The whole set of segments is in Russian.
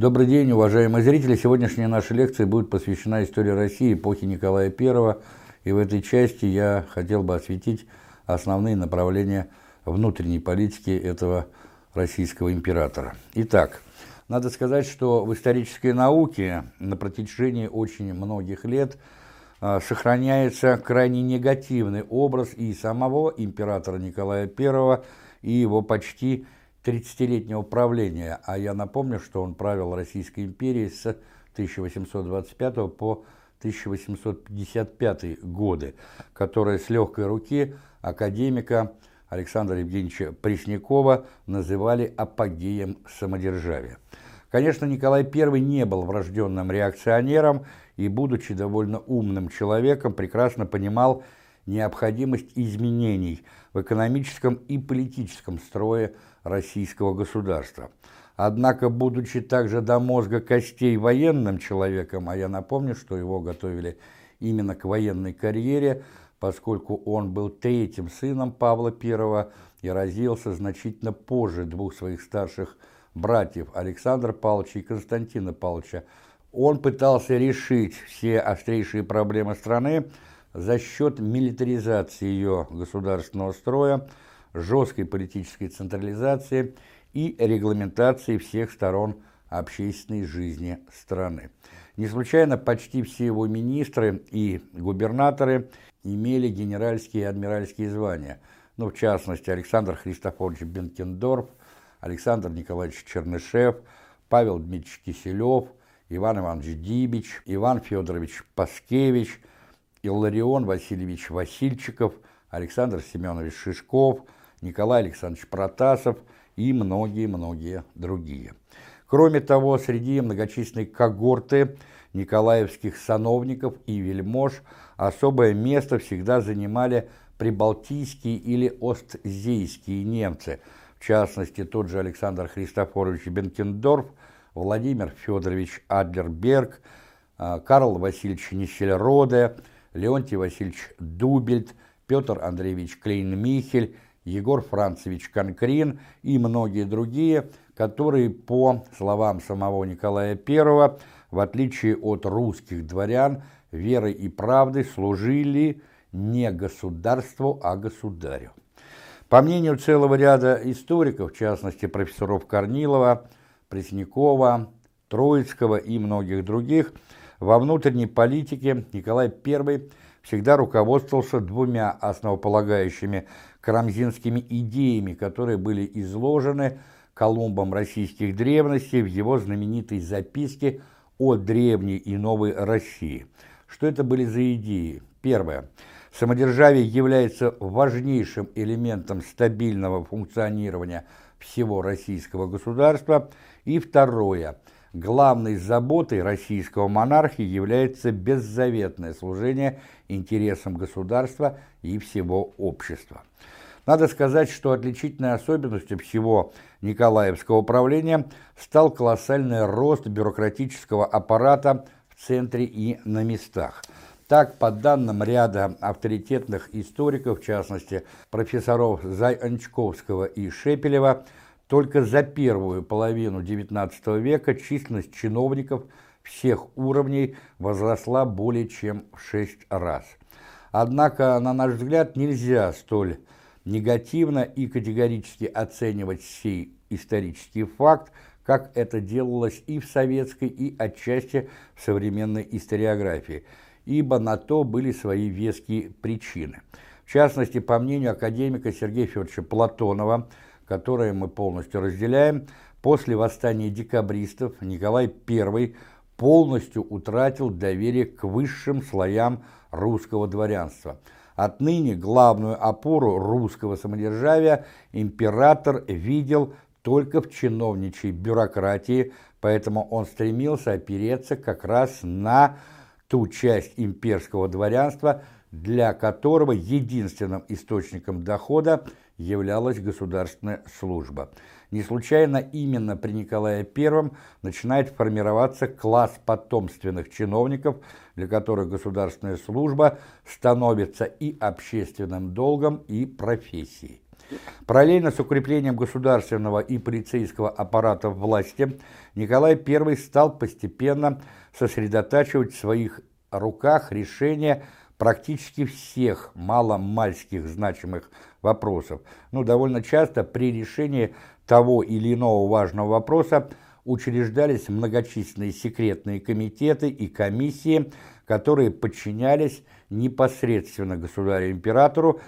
Добрый день, уважаемые зрители. Сегодняшняя наша лекция будет посвящена истории России эпохи Николая I. И в этой части я хотел бы осветить основные направления внутренней политики этого российского императора. Итак, надо сказать, что в исторической науке на протяжении очень многих лет а, сохраняется крайне негативный образ и самого императора Николая I, и его почти 30-летнего правления, а я напомню, что он правил Российской империей с 1825 по 1855 годы, которая с легкой руки академика Александра Евгеньевича Преснякова называли апогеем самодержавия. Конечно, Николай I не был врожденным реакционером и, будучи довольно умным человеком, прекрасно понимал необходимость изменений в экономическом и политическом строе российского государства. Однако, будучи также до мозга костей военным человеком, а я напомню, что его готовили именно к военной карьере, поскольку он был третьим сыном Павла I и родился значительно позже двух своих старших братьев Александра Павловича и Константина Павловича, он пытался решить все острейшие проблемы страны за счет милитаризации ее государственного строя, жесткой политической централизации и регламентации всех сторон общественной жизни страны. Не случайно почти все его министры и губернаторы имели генеральские и адмиральские звания, ну, в частности, Александр Христофорович Бенкендорф, Александр Николаевич Чернышев, Павел Дмитриевич Киселев, Иван Иванович Дибич, Иван Федорович Паскевич, Илларион Васильевич Васильчиков, Александр Семенович Шишков – Николай Александрович Протасов и многие-многие другие. Кроме того, среди многочисленной когорты николаевских сановников и вельмож особое место всегда занимали прибалтийские или остзейские немцы, в частности, тот же Александр Христофорович Бенкендорф, Владимир Федорович Адлерберг, а, Карл Васильевич Нищельроде, Леонтий Васильевич Дубельт, Петр Андреевич Клейн-Михель Егор Францевич Конкрин и многие другие, которые, по словам самого Николая I, в отличие от русских дворян, верой и правдой служили не государству, а государю. По мнению целого ряда историков, в частности профессоров Корнилова, Преснякова, Троицкого и многих других, во внутренней политике Николай I всегда руководствовался двумя основополагающими карамзинскими идеями, которые были изложены Колумбом российских древностей в его знаменитой записке о древней и новой России. Что это были за идеи? Первое. Самодержавие является важнейшим элементом стабильного функционирования всего российского государства. И второе. Главной заботой российского монархии является беззаветное служение интересам государства и всего общества. Надо сказать, что отличительной особенностью всего Николаевского правления стал колоссальный рост бюрократического аппарата в центре и на местах. Так, по данным ряда авторитетных историков, в частности профессоров Зайанчковского и Шепелева, только за первую половину XIX века численность чиновников всех уровней возросла более чем в шесть раз. Однако, на наш взгляд, нельзя столь негативно и категорически оценивать сей исторический факт, как это делалось и в советской, и отчасти в современной историографии, ибо на то были свои веские причины. В частности, по мнению академика Сергея Федоровича Платонова, которое мы полностью разделяем, после восстания декабристов Николай I полностью утратил доверие к высшим слоям русского дворянства – Отныне главную опору русского самодержавия император видел только в чиновничьей бюрократии, поэтому он стремился опереться как раз на ту часть имперского дворянства, для которого единственным источником дохода являлась государственная служба. Не случайно именно при Николае I начинает формироваться класс потомственных чиновников, для которых государственная служба становится и общественным долгом, и профессией. Параллельно с укреплением государственного и полицейского аппарата власти Николай I стал постепенно сосредотачивать в своих руках решение практически всех маломальских значимых вопросов. Ну, довольно часто при решении того или иного важного вопроса учреждались многочисленные секретные комитеты и комиссии, которые подчинялись непосредственно государю-императору,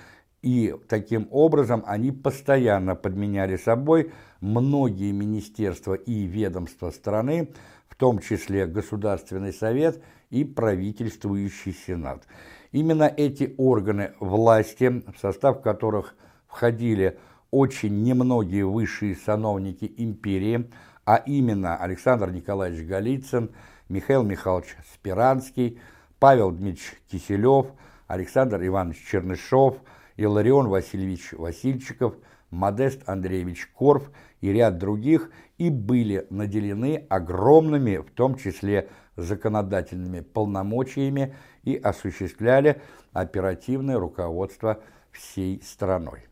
и таким образом они постоянно подменяли собой многие министерства и ведомства страны, в том числе Государственный совет и правительствующий сенат. Именно эти органы власти, в состав которых входили очень немногие высшие сановники империи, а именно Александр Николаевич Голицын, Михаил Михайлович Спиранский, Павел Дмитриевич Киселев, Александр Иванович Чернышов, Иларион Васильевич Васильчиков, Модест Андреевич Корф и ряд других и были наделены огромными, в том числе законодательными полномочиями и осуществляли оперативное руководство всей страной.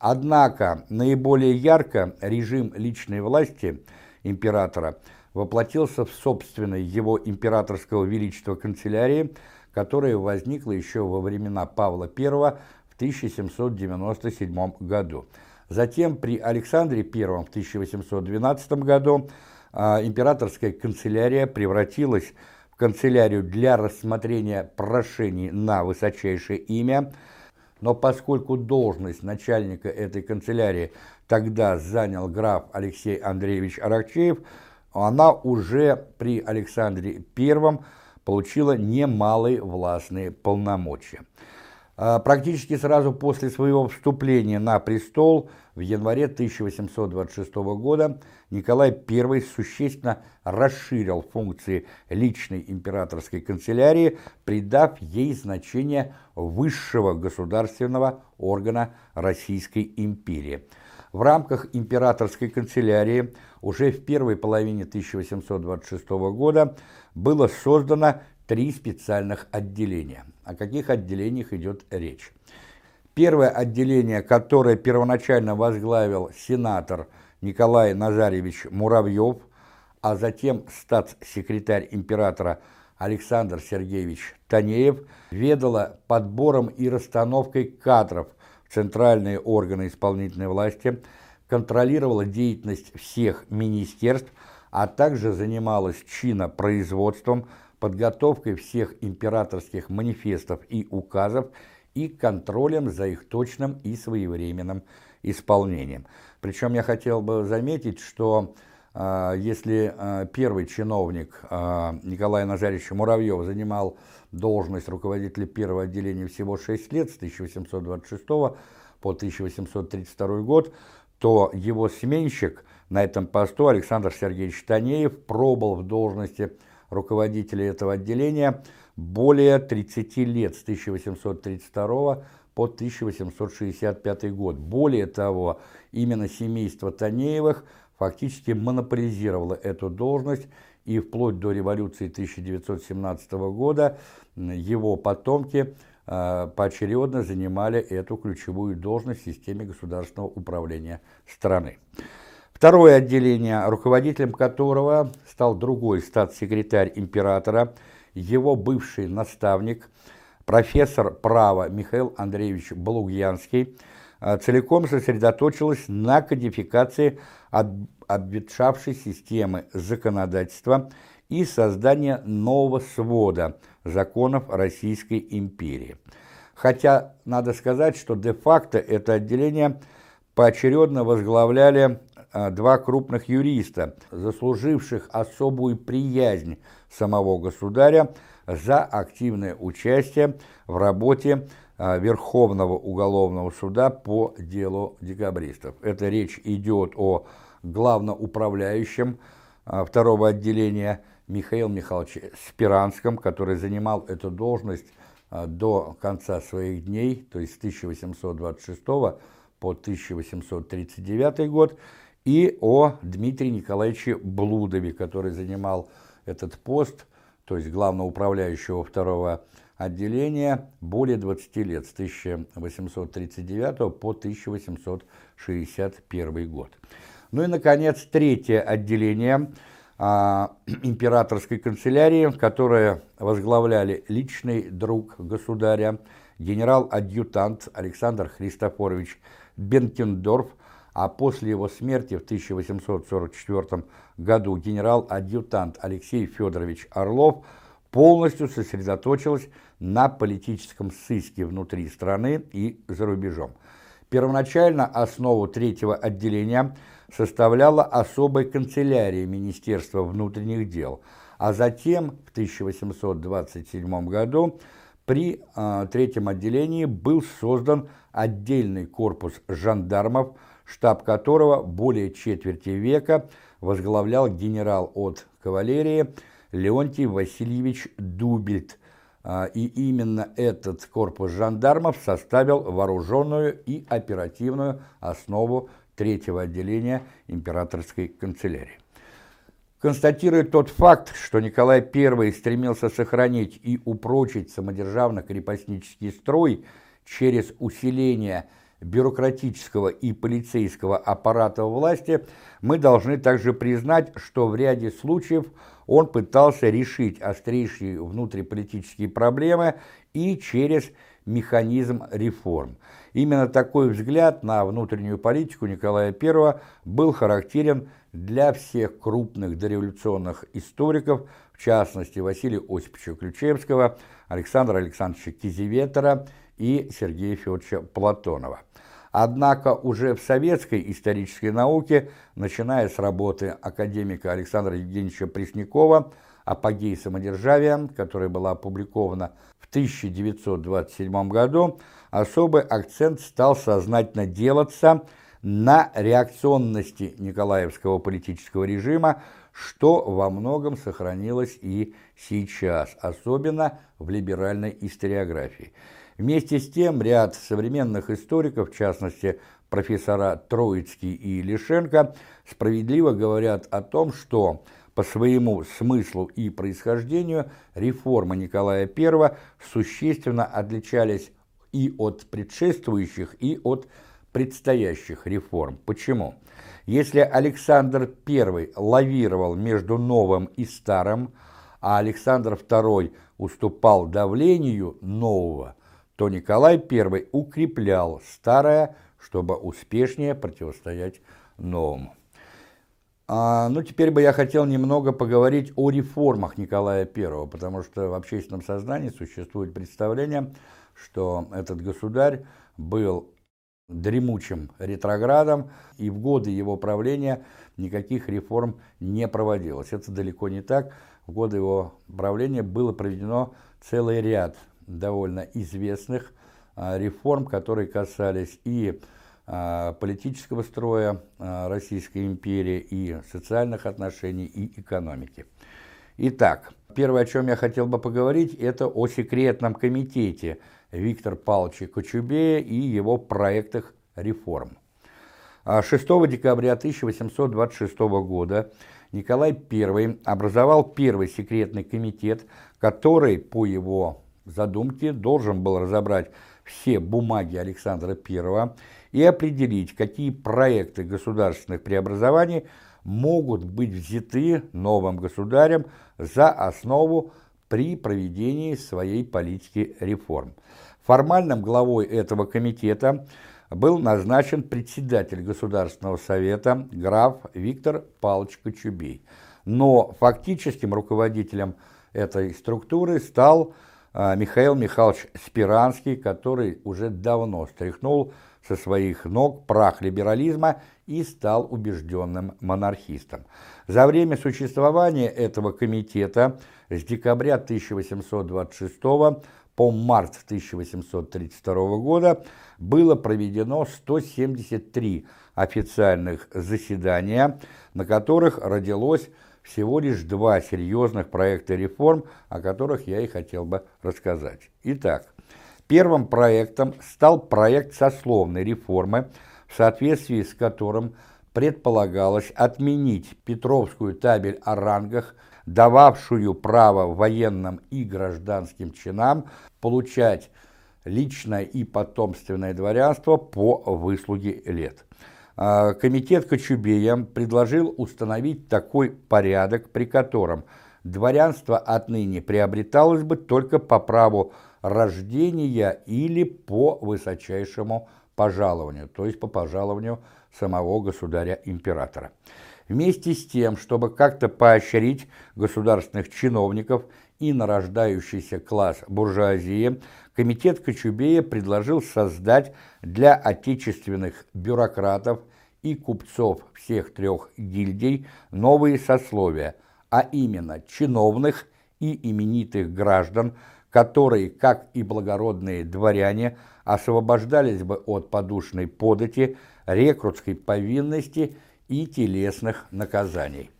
Однако наиболее ярко режим личной власти императора воплотился в собственной его императорского величества канцелярии, которая возникла еще во времена Павла I в 1797 году. Затем при Александре I в 1812 году а, императорская канцелярия превратилась в канцелярию для рассмотрения прошений на высочайшее имя, но поскольку должность начальника этой канцелярии тогда занял граф Алексей Андреевич Аракчеев, она уже при Александре I получила немалые властные полномочия. А, практически сразу после своего вступления на престол в январе 1826 года Николай I существенно расширил функции личной императорской канцелярии, придав ей значение высшего государственного органа Российской империи. В рамках императорской канцелярии уже в первой половине 1826 года было создано три специальных отделения. О каких отделениях идет речь? Первое отделение, которое первоначально возглавил сенатор Николай Назаревич Муравьев, а затем статс-секретарь императора Александр Сергеевич Танеев, ведало подбором и расстановкой кадров в центральные органы исполнительной власти, контролировала деятельность всех министерств, а также занималась чинопроизводством, подготовкой всех императорских манифестов и указов и контролем за их точным и своевременным исполнением. Причем я хотел бы заметить, что э, если э, первый чиновник э, Николай Назаревич Муравьев занимал должность руководителя первого отделения всего 6 лет, с 1826 по 1832 год, то его сменщик на этом посту Александр Сергеевич Танеев пробыл в должности руководителя этого отделения более 30 лет, с 1832 по 1865 год. Более того, именно семейство Танеевых фактически монополизировало эту должность, и вплоть до революции 1917 года его потомки э, поочередно занимали эту ключевую должность в системе государственного управления страны. Второе отделение, руководителем которого стал другой статс-секретарь императора, его бывший наставник, профессор права Михаил Андреевич Балугьянский, а, целиком сосредоточилось на кодификации обветшавшей системы законодательства и создании нового свода законов Российской империи. Хотя надо сказать, что де-факто это отделение поочередно возглавляли а, два крупных юриста, заслуживших особую приязнь самого государя за активное участие в работе а, Верховного уголовного суда по делу декабристов. Это речь идет о главноуправляющем а, второго отделения Михаил Михайлович Спиранском, который занимал эту должность до конца своих дней, то есть с 1826 по 1839 год, и о Дмитрии Николаевиче Блудове, который занимал этот пост, то есть главного управляющего второго отделения более 20 лет, с 1839 по 1861 год. Ну и, наконец, третье отделение а, императорской канцелярии, которое возглавляли личный друг государя, генерал-адъютант Александр Христофорович Бенкендорф, а после его смерти в 1844 году генерал-адъютант Алексей Федорович Орлов полностью сосредоточилась на политическом сыске внутри страны и за рубежом. Первоначально основу третьего отделения составляла особая канцелярия Министерства внутренних дел, а затем в 1827 году при э, третьем отделении был создан отдельный корпус жандармов, штаб которого более четверти века возглавлял генерал от кавалерии Леонтий Васильевич Дубельт, а, и именно этот корпус жандармов составил вооруженную и оперативную основу третьего отделения императорской канцелярии. Констатируя тот факт, что Николай I стремился сохранить и упрочить самодержавно-крепостнический строй через усиление бюрократического и полицейского аппарата власти, мы должны также признать, что в ряде случаев он пытался решить острейшие внутриполитические проблемы и через механизм реформ. Именно такой взгляд на внутреннюю политику Николая I был характерен для всех крупных дореволюционных историков, в частности Василия Осиповича Ключевского, Александра Александровича Кизеветера и Сергея Федоровича Платонова. Однако уже в советской исторической науке, начиная с работы академика Александра Евгеньевича Преснякова «Апогей самодержавия», которая была опубликована в 1927 году, особый акцент стал сознательно делаться на реакционности Николаевского политического режима, что во многом сохранилось и сейчас, особенно в либеральной историографии. Вместе с тем ряд современных историков, в частности профессора Троицкий и Лишенко, справедливо говорят о том, что по своему смыслу и происхождению реформы Николая I существенно отличались и от предшествующих, и от предстоящих реформ. Почему? Если Александр I лавировал между новым и старым, а Александр II уступал давлению нового, то Николай I укреплял старое, чтобы успешнее противостоять новому. А, ну, теперь бы я хотел немного поговорить о реформах Николая I, потому что в общественном сознании существует представление, что этот государь был дремучим ретроградом, и в годы его правления никаких реформ не проводилось. Это далеко не так. В годы его правления было проведено целый ряд довольно известных а, реформ, которые касались и а, политического строя а, Российской империи, и социальных отношений, и экономики. Итак, первое, о чем я хотел бы поговорить, это о секретном комитете Виктора Павловича Кочубея и его проектах реформ. 6 декабря 1826 года Николай I образовал первый секретный комитет, который, по его задумке должен был разобрать все бумаги Александра I и определить, какие проекты государственных преобразований могут быть взяты новым государем за основу при проведении своей политики реформ. Формальным главой этого комитета был назначен председатель Государственного совета граф Виктор Павлович Кочубей, но фактическим руководителем этой структуры стал Михаил Михайлович Спиранский, который уже давно стряхнул со своих ног прах либерализма и стал убежденным монархистом. За время существования этого комитета с декабря 1826 по март 1832 года было проведено 173 официальных заседания, на которых родилось всего лишь два серьезных проекта реформ, о которых я и хотел бы рассказать. Итак, первым проектом стал проект сословной реформы, в соответствии с которым предполагалось отменить Петровскую табель о рангах, дававшую право военным и гражданским чинам получать личное и потомственное дворянство по выслуге лет. А, комитет Кочубея предложил установить такой порядок, при котором дворянство отныне приобреталось бы только по праву рождения или по высочайшему пожалованию, то есть по пожалованию самого государя-императора. Вместе с тем, чтобы как-то поощрить государственных чиновников и нарождающийся класс буржуазии, комитет Кочубея предложил создать для отечественных бюрократов и купцов всех трех гильдий новые сословия, а именно чиновных и именитых граждан, которые, как и благородные дворяне, освобождались бы от подушной подати, рекрутской повинности телесных наказаний.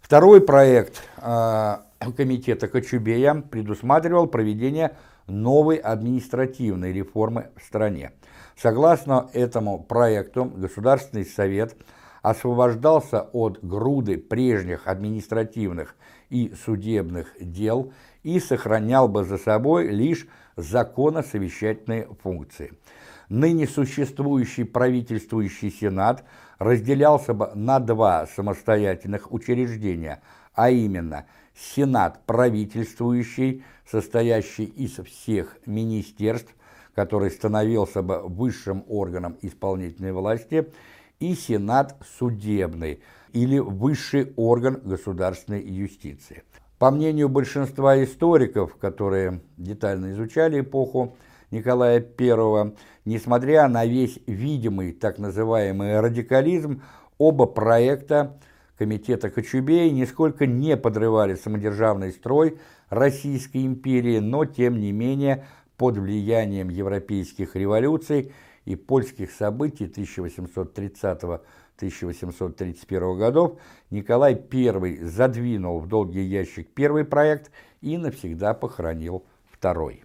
Второй проект э, комитета Кочубея предусматривал проведение новой административной реформы в стране. Согласно этому проекту, Государственный совет освобождался от груды прежних административных и судебных дел и сохранял бы за собой лишь законосовещательные функции. Ныне существующий правительствующий Сенат разделялся бы на два самостоятельных учреждения, а именно Сенат правительствующий, состоящий из всех министерств, который становился бы высшим органом исполнительной власти, и Сенат судебный, или высший орган государственной юстиции. По мнению большинства историков, которые детально изучали эпоху Николая I, несмотря на весь видимый так называемый радикализм, оба проекта комитета Кочубея нисколько не подрывали самодержавный строй Российской империи, но тем не менее под влиянием европейских революций и польских событий 1830 года 1831 годов Николай I задвинул в долгий ящик первый проект и навсегда похоронил второй.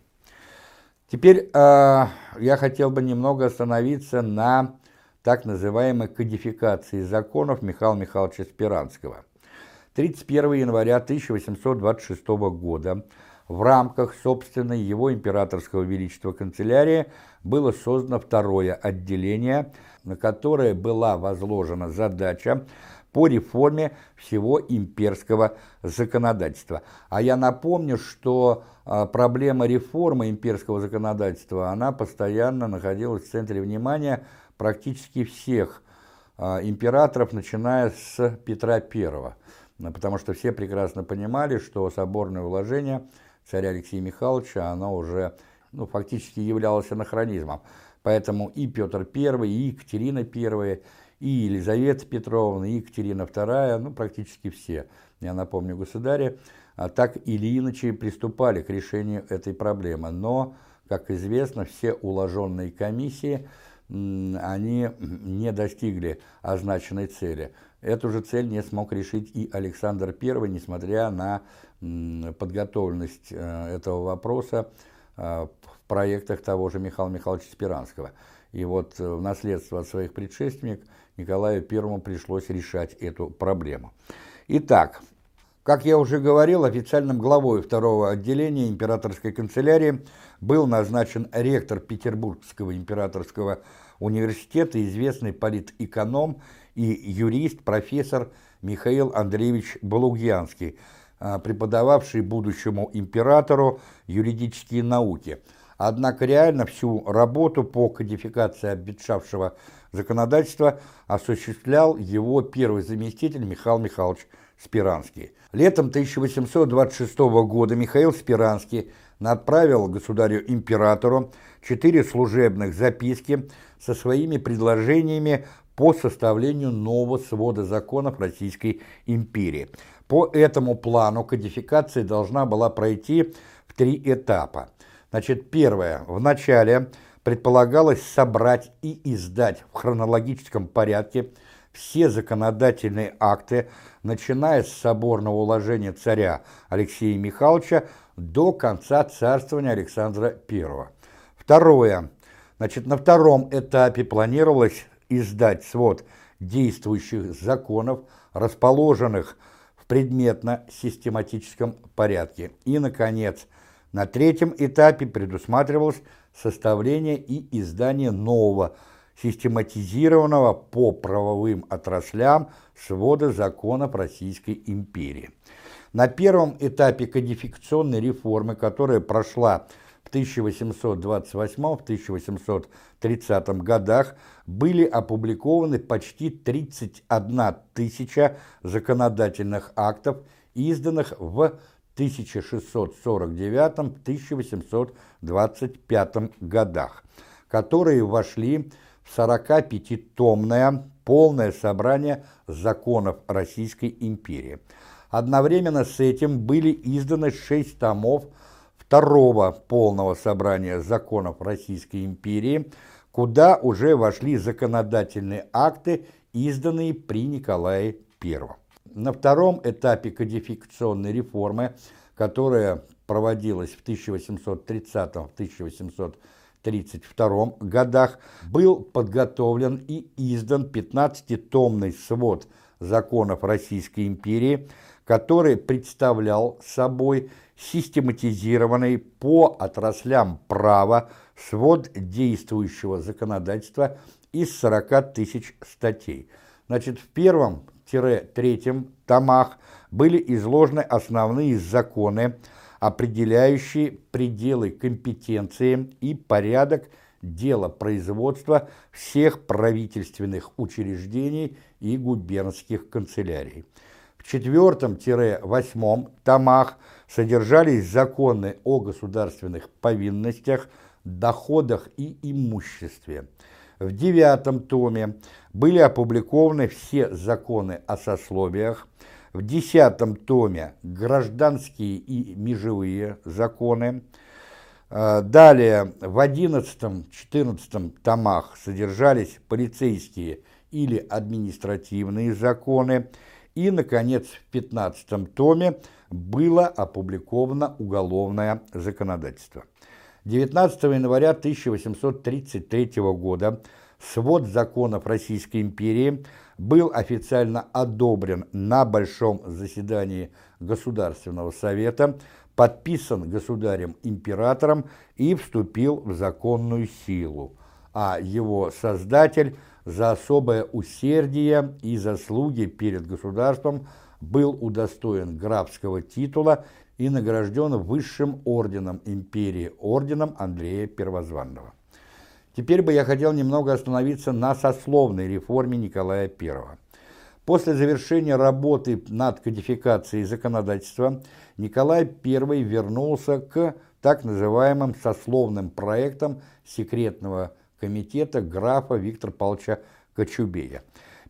Теперь э, я хотел бы немного остановиться на так называемой кодификации законов Михаила Михайловича Спиранского. 31 января 1826 года в рамках собственной его императорского величества канцелярии было создано второе отделение – на которое была возложена задача по реформе всего имперского законодательства. А я напомню, что а, проблема реформы имперского законодательства, она постоянно находилась в центре внимания практически всех а, императоров, начиная с Петра I. Потому что все прекрасно понимали, что соборное уложение царя Алексея Михайловича, оно уже ну, фактически являлось анахронизмом. Поэтому и Петр I, и Екатерина I, и Елизавета Петровна, и Екатерина II, ну, практически все, я напомню, государи, а так или иначе приступали к решению этой проблемы. Но, как известно, все уложенные комиссии, они не достигли означенной цели. Эту же цель не смог решить и Александр I, несмотря на подготовленность э, этого вопроса э, проектах того же Михаила Михайловича Спиранского. И вот э, в наследство от своих предшественников Николаю Первому пришлось решать эту проблему. Итак, как я уже говорил, официальным главой второго отделения императорской канцелярии был назначен ректор Петербургского императорского университета, известный политэконом и юрист, профессор Михаил Андреевич Балугьянский, а, преподававший будущему императору юридические науки – Однако реально всю работу по кодификации обветшавшего законодательства осуществлял его первый заместитель Михаил Михайлович Спиранский. Летом 1826 года Михаил Спиранский направил государю-императору четыре служебных записки со своими предложениями по составлению нового свода законов Российской империи. По этому плану кодификация должна была пройти в три этапа. Значит, первое. В начале предполагалось собрать и издать в хронологическом порядке все законодательные акты, начиная с соборного уложения царя Алексея Михайловича до конца царствования Александра I. Второе. Значит, на втором этапе планировалось издать свод действующих законов, расположенных в предметно-систематическом порядке. И, наконец, на третьем этапе предусматривалось составление и издание нового, систематизированного по правовым отраслям свода законов Российской империи. На первом этапе кодификационной реформы, которая прошла в 1828-1830 годах, были опубликованы почти 31 тысяча законодательных актов, изданных в 1649-1825 годах, которые вошли в 45-томное полное собрание законов Российской империи. Одновременно с этим были изданы шесть томов второго полного собрания законов Российской империи, куда уже вошли законодательные акты, изданные при Николае I. На втором этапе кодификационной реформы, которая проводилась в 1830-1832 годах, был подготовлен и издан 15-томный свод законов Российской империи, который представлял собой систематизированный по отраслям права свод действующего законодательства из 40 тысяч статей. Значит, в первом третьем томах были изложены основные законы, определяющие пределы компетенции и порядок дела производства всех правительственных учреждений и губернских канцелярий. В четвертом-восьмом томах содержались законы о государственных повинностях, доходах и имуществе. В девятом томе были опубликованы все законы о сословиях, в десятом томе гражданские и межевые законы, э, Далее, в одиннадцатом-четырнадцатом томах содержались полицейские или административные законы, и, наконец, в пятнадцатом томе было опубликовано уголовное законодательство. 19 января 1833 года свод законов Российской империи был официально одобрен на Большом заседании Государственного совета, подписан государем-императором и вступил в законную силу, а его создатель за особое усердие и заслуги перед государством был удостоен графского титула и награжден высшим орденом империи, орденом Андрея Первозванного. Теперь бы я хотел немного остановиться на сословной реформе Николая I. После завершения работы над кодификацией законодательства Николай I вернулся к так называемым сословным проектам секретного комитета графа Виктора Павловича Кочубея.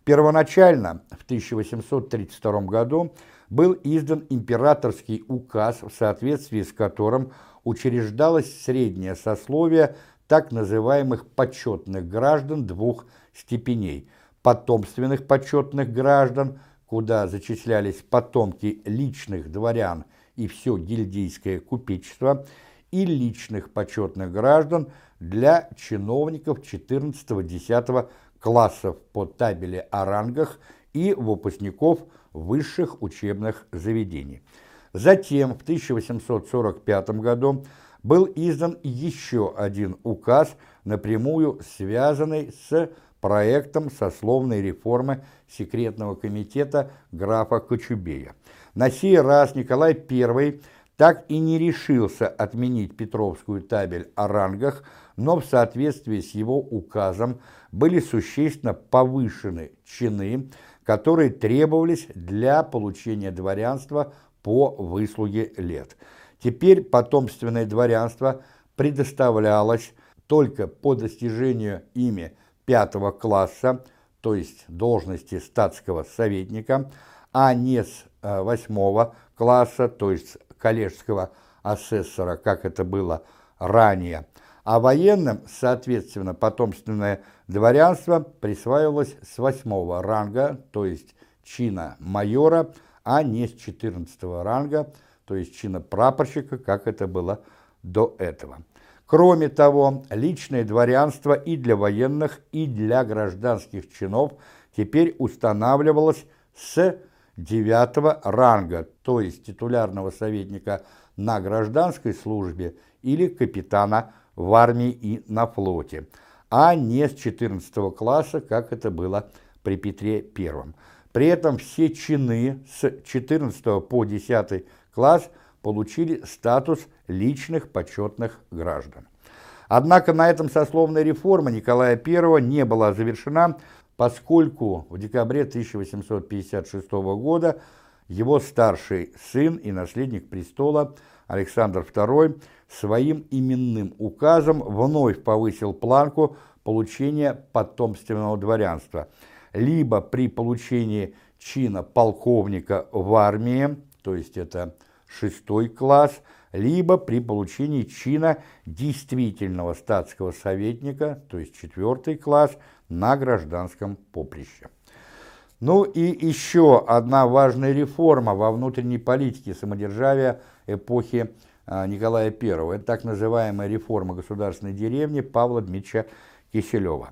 Первоначально, в 1832 году, был издан императорский указ, в соответствии с которым учреждалось среднее сословие так называемых почетных граждан двух степеней – потомственных почетных граждан, куда зачислялись потомки личных дворян и все гильдейское купечество, и личных почетных граждан для чиновников 14-10 классов по табели о рангах и выпускников высших учебных заведений. Затем в 1845 году был издан еще один указ, напрямую связанный с проектом сословной реформы секретного комитета графа Кочубея. На сей раз Николай I так и не решился отменить Петровскую табель о рангах, но в соответствии с его указом были существенно повышены чины, которые требовались для получения дворянства по выслуге лет. Теперь потомственное дворянство предоставлялось только по достижению ими пятого класса, то есть должности статского советника, а не с э, восьмого класса, то есть коллежского асессора, как это было ранее. А военным, соответственно, потомственное дворянство присваивалось с восьмого ранга, то есть чина майора, а не с четырнадцатого ранга, то есть чина прапорщика, как это было до этого. Кроме того, личное дворянство и для военных, и для гражданских чинов теперь устанавливалось с девятого ранга, то есть титулярного советника на гражданской службе или капитана в армии и на флоте, а не с 14 класса, как это было при Петре I. При этом все чины с 14 по 10 класс получили статус личных почетных граждан. Однако на этом сословная реформа Николая I не была завершена, поскольку в декабре 1856 года его старший сын и наследник престола Александр II своим именным указом вновь повысил планку получения потомственного дворянства, либо при получении чина полковника в армии, то есть это шестой класс, либо при получении чина действительного статского советника, то есть четвертый класс, на гражданском поприще. Ну и еще одна важная реформа во внутренней политике самодержавия эпохи а, Николая I. Это так называемая реформа государственной деревни Павла Дмитрича Киселева.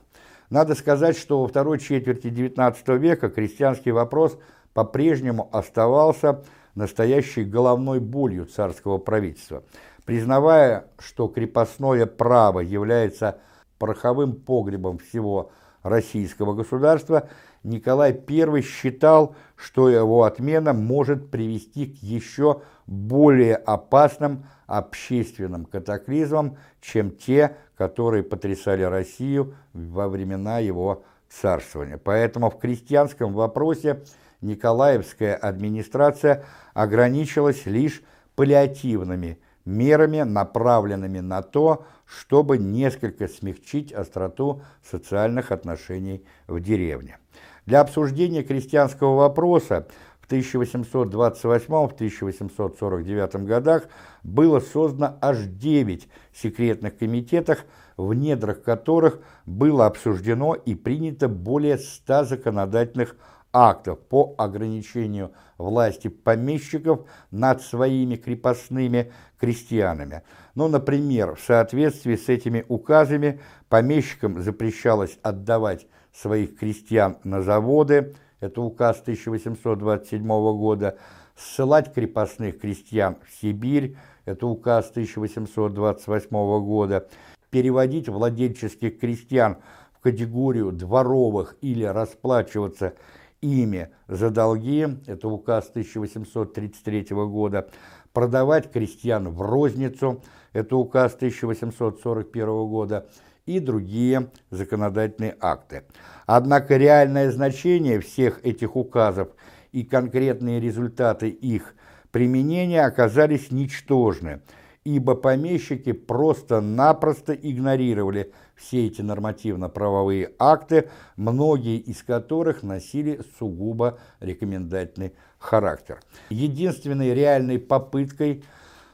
Надо сказать, что во второй четверти XIX века крестьянский вопрос по-прежнему оставался настоящей головной болью царского правительства. Признавая, что крепостное право является пороховым погребом всего российского государства, Николай I считал, что его отмена может привести к еще более опасным общественным катаклизмам, чем те, которые потрясали Россию во времена его царствования. Поэтому в крестьянском вопросе Николаевская администрация ограничилась лишь паллиативными мерами, направленными на то, чтобы несколько смягчить остроту социальных отношений в деревне. Для обсуждения крестьянского вопроса в 1828-1849 годах было создано аж 9 секретных комитетов, в недрах которых было обсуждено и принято более 100 законодательных актов по ограничению власти помещиков над своими крепостными крестьянами. Ну, например, в соответствии с этими указами помещикам запрещалось отдавать своих крестьян на заводы, это указ 1827 года, ссылать крепостных крестьян в Сибирь, это указ 1828 года, переводить владельческих крестьян в категорию дворовых или расплачиваться ими за долги, это указ 1833 года, продавать крестьян в розницу, это указ 1841 года, и другие законодательные акты. Однако реальное значение всех этих указов и конкретные результаты их применения оказались ничтожны – ибо помещики просто-напросто игнорировали все эти нормативно-правовые акты, многие из которых носили сугубо рекомендательный характер. Единственной реальной попыткой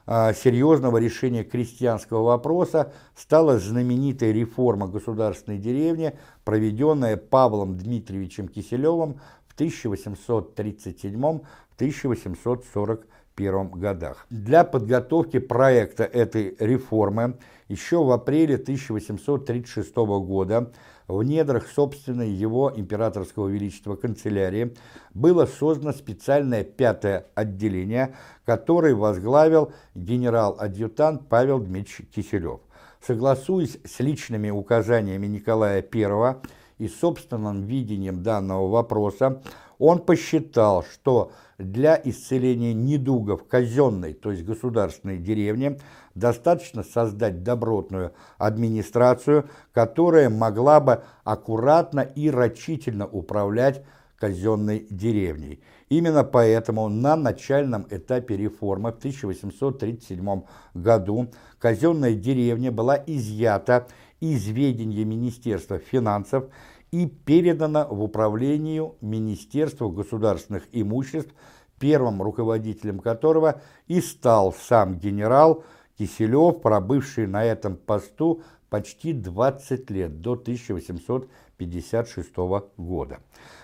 а, серьезного решения крестьянского вопроса стала знаменитая реформа государственной деревни, проведенная Павлом Дмитриевичем Киселевым в 1837-1840 1941 годах. Для подготовки проекта этой реформы еще в апреле 1836 года в недрах собственной его императорского величества канцелярии было создано специальное пятое отделение, которое возглавил генерал-адъютант Павел Дмитриевич Киселев. Согласуясь с личными указаниями Николая I и собственным видением данного вопроса, он посчитал, что для исцеления недугов казенной, то есть государственной деревни, достаточно создать добротную администрацию, которая могла бы аккуратно и рачительно управлять казенной деревней. Именно поэтому на начальном этапе реформы в 1837 году казенная деревня была изъята из ведения Министерства финансов и передано в управлению Министерству государственных имуществ, первым руководителем которого и стал сам генерал Киселев, пробывший на этом посту почти 20 лет, до 1856 года.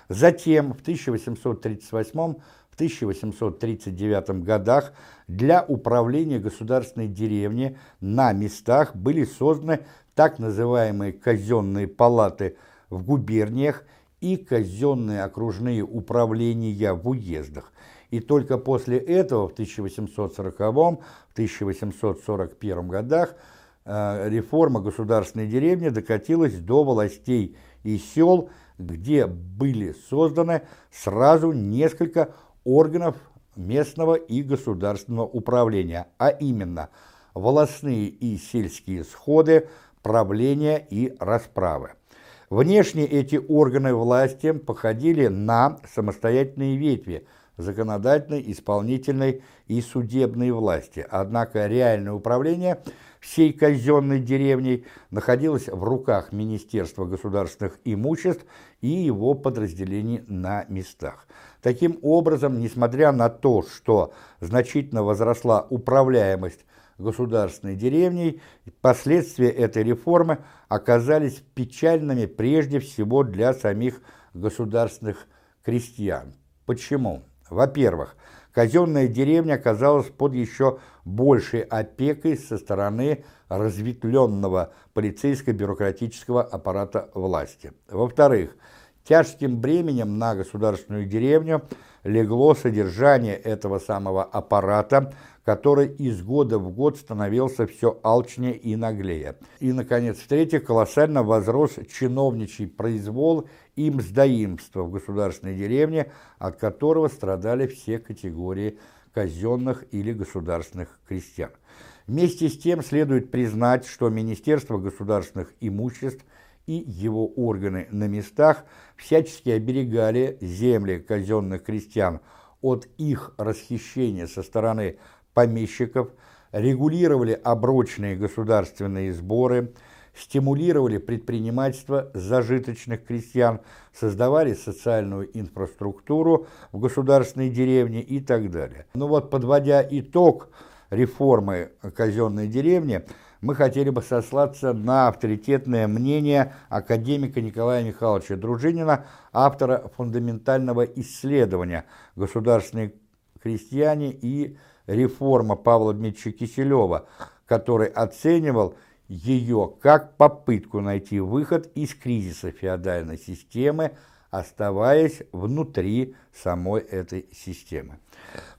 Затем в 1838 1839 годах для управления государственной деревни на местах были созданы так называемые казенные палаты в губерниях и казенные окружные управления в уездах. И только после этого в 1840-1841 годах э, реформа государственной деревни докатилась до властей и сел, где были созданы сразу несколько органов местного и государственного управления, а именно волосные и сельские сходы, правления и расправы. Внешне эти органы власти походили на самостоятельные ветви законодательной, исполнительной и судебной власти, однако реальное управление всей казенной деревней находилось в руках Министерства государственных имуществ и его подразделений на местах. Таким образом, несмотря на то, что значительно возросла управляемость государственной деревней, последствия этой реформы оказались печальными прежде всего для самих государственных крестьян. Почему? Во-первых, казенная деревня оказалась под еще большей опекой со стороны разветвленного полицейско-бюрократического аппарата власти. Во-вторых, Тяжким бременем на государственную деревню легло содержание этого самого аппарата, который из года в год становился все алчнее и наглее. И, наконец, в-третьих, колоссально возрос чиновничий произвол и мздоимство в государственной деревне, от которого страдали все категории казенных или государственных крестьян. Вместе с тем следует признать, что Министерство государственных имуществ – и его органы на местах всячески оберегали земли казенных крестьян от их расхищения со стороны помещиков, регулировали оброчные государственные сборы, стимулировали предпринимательство зажиточных крестьян, создавали социальную инфраструктуру в государственной деревне и так далее. Ну вот, подводя итог реформы казенной деревни, мы хотели бы сослаться на авторитетное мнение академика Николая Михайловича Дружинина, автора фундаментального исследования «Государственные крестьяне и реформа Павла Дмитриевича Киселева», который оценивал ее как попытку найти выход из кризиса феодальной системы, оставаясь внутри самой этой системы.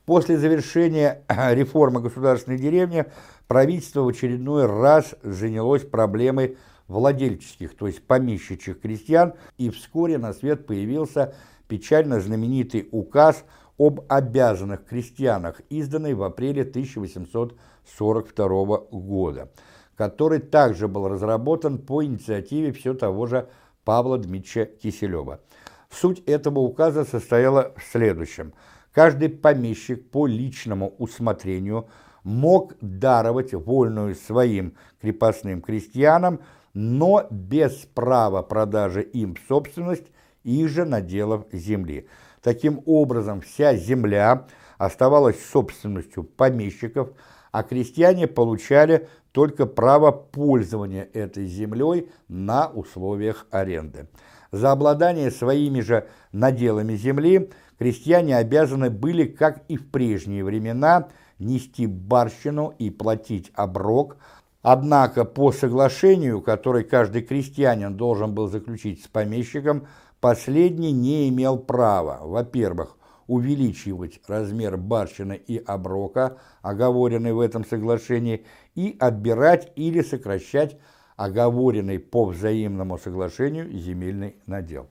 После завершения реформы государственной деревни правительство в очередной раз занялось проблемой владельческих, то есть помещичьих крестьян, и вскоре на свет появился печально знаменитый указ об обязанных крестьянах, изданный в апреле 1842 года, который также был разработан по инициативе все того же Павла Дмитрича Киселева. Суть этого указа состояла в следующем. Каждый помещик по личному усмотрению – мог даровать вольную своим крепостным крестьянам, но без права продажи им собственность их же наделов земли. Таким образом, вся земля оставалась собственностью помещиков, а крестьяне получали только право пользования этой землей на условиях аренды. За обладание своими же наделами земли крестьяне обязаны были, как и в прежние времена, нести барщину и платить оброк, однако по соглашению, которое каждый крестьянин должен был заключить с помещиком, последний не имел права, во-первых, увеличивать размер барщины и оброка, оговоренный в этом соглашении, и отбирать или сокращать оговоренный по взаимному соглашению земельный надел.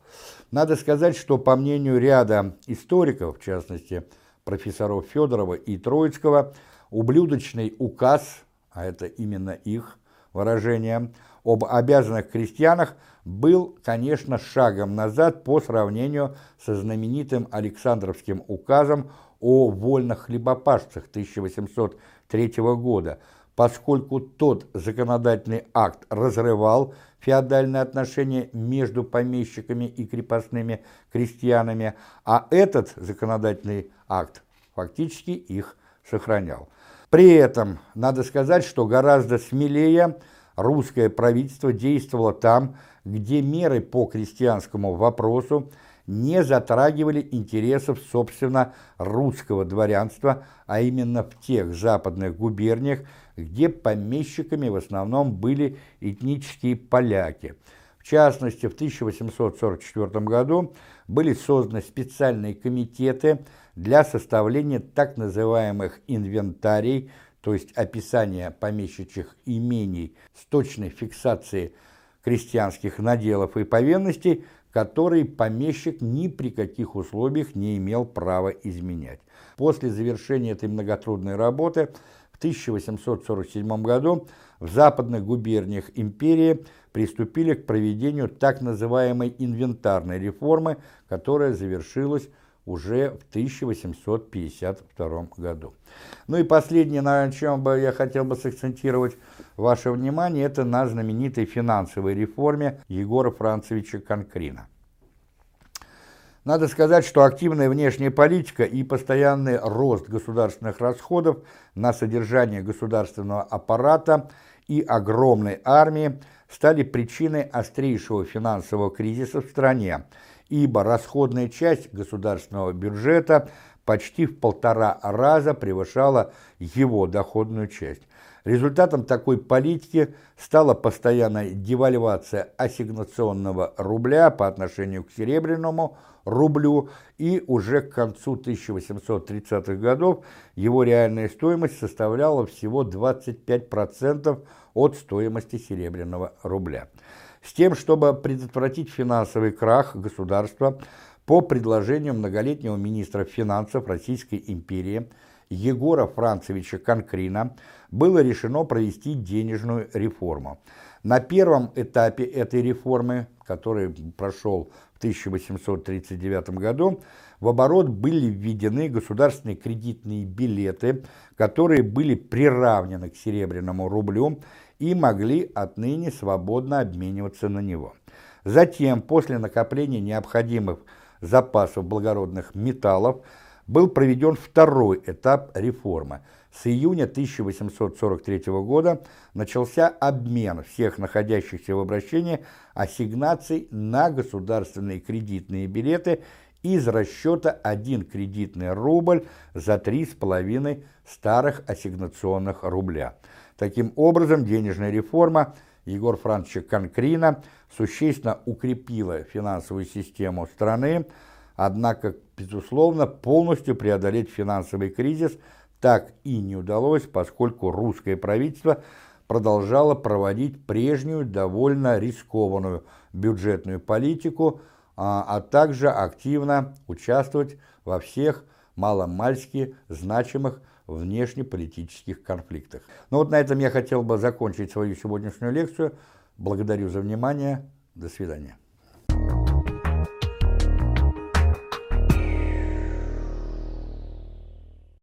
Надо сказать, что по мнению ряда историков, в частности, профессоров Федорова и Троицкого ублюдочный указ, а это именно их выражение, об обязанных крестьянах был, конечно, шагом назад по сравнению со знаменитым Александровским указом о вольных хлебопашцах 1803 года, поскольку тот законодательный акт разрывал феодальные отношения между помещиками и крепостными крестьянами, а этот законодательный акт фактически их сохранял. При этом надо сказать, что гораздо смелее русское правительство действовало там, где меры по крестьянскому вопросу не затрагивали интересов, собственно, русского дворянства, а именно в тех западных губерниях, где помещиками в основном были этнические поляки. В частности, в 1844 году были созданы специальные комитеты для составления так называемых инвентарий, то есть описания помещичьих имений с точной фиксацией крестьянских наделов и повинностей, которые помещик ни при каких условиях не имел права изменять. После завершения этой многотрудной работы в 1847 году в западных губерниях империи приступили к проведению так называемой инвентарной реформы, которая завершилась уже в 1852 году. Ну и последнее, на чем бы я хотел бы сакцентировать ваше внимание, это на знаменитой финансовой реформе Егора Францевича Конкрина. Надо сказать, что активная внешняя политика и постоянный рост государственных расходов на содержание государственного аппарата и огромной армии стали причиной острейшего финансового кризиса в стране, ибо расходная часть государственного бюджета почти в полтора раза превышала его доходную часть. Результатом такой политики стала постоянная девальвация ассигнационного рубля по отношению к серебряному рублю, и уже к концу 1830-х годов его реальная стоимость составляла всего 25% от стоимости серебряного рубля. С тем, чтобы предотвратить финансовый крах государства, по предложению многолетнего министра финансов Российской империи Егора Францевича Конкрина было решено провести денежную реформу. На первом этапе этой реформы, который прошел в 1839 году, в оборот были введены государственные кредитные билеты, которые были приравнены к серебряному рублю и могли отныне свободно обмениваться на него. Затем, после накопления необходимых запасов благородных металлов, был проведен второй этап реформы. С июня 1843 года начался обмен всех находящихся в обращении ассигнаций на государственные кредитные билеты из расчета 1 кредитный рубль за 3,5 старых ассигнационных рубля. Таким образом, денежная реформа Егор Францовича Конкрина существенно укрепила финансовую систему страны, однако, безусловно, полностью преодолеть финансовый кризис так и не удалось, поскольку русское правительство продолжало проводить прежнюю довольно рискованную бюджетную политику, а, а также активно участвовать во всех маломальски значимых внешнеполитических конфликтах. Ну вот на этом я хотел бы закончить свою сегодняшнюю лекцию. Благодарю за внимание. До свидания.